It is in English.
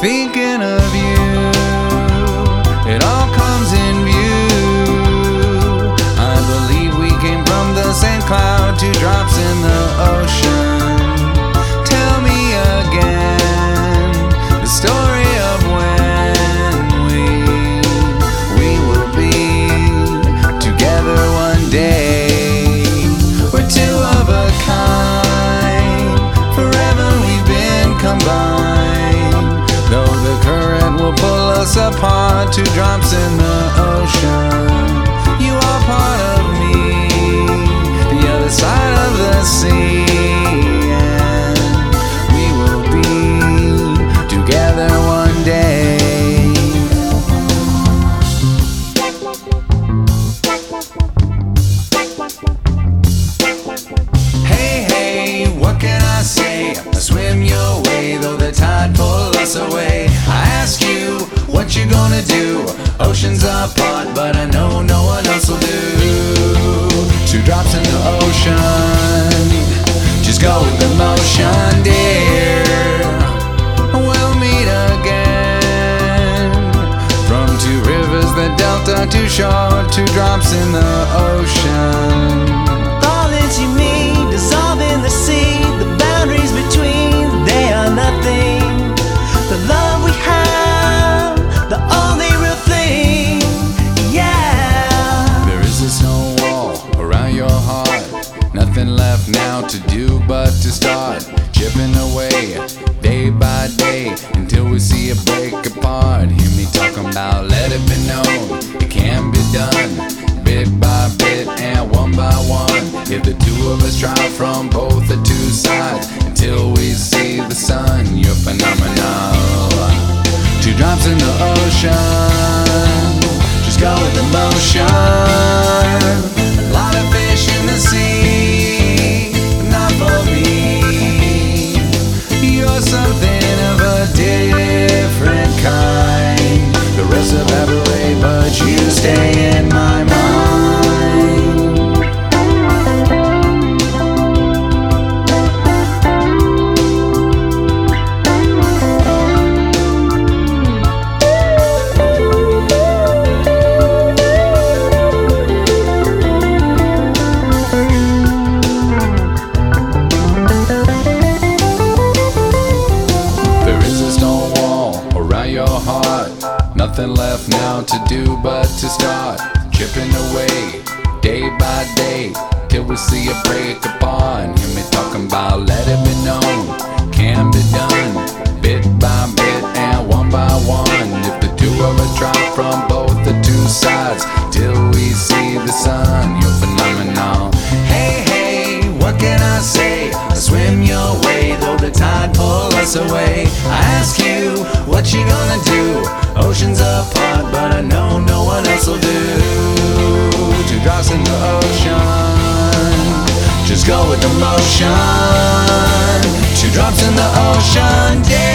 thinking of you. Apart, two do? Oceans apart, but I know no one else will do. Two drops in the ocean, just go with the motion, dear. We'll meet again. From two rivers, the delta to shore, two drops in the ocean. Now to do but to start chipping away day by day until we see it break apart. Hear me talking about let it be known it can be done bit by bit and one by one. If the two of us try from both the two sides until we see the sun, you're phenomenal. Two drops in the ocean. Just go with the motion. A lot of fish in the sea, stay Nothing left now to do but to start chipping away day by day till we see a break upon. Hear me talking about let it be known, can be done bit by bit and one by one. If the two of us try from both the two sides till we see the sun, you're phenomenal. Hey, hey, what can I say? I swim your way, though the tide pull us away. I ask you, what you gonna do? Oceans apart, but I know no one else will do. Two drops in the ocean, just go with the motion. Two drops in the ocean, yeah.